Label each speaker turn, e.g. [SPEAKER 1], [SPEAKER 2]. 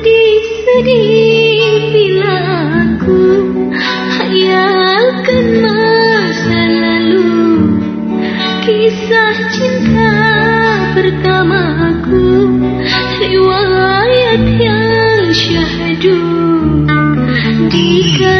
[SPEAKER 1] sedih-sedih bila aku hayalkan masa lalu kisah cinta pertamaku riwayat yang syahdu. Jika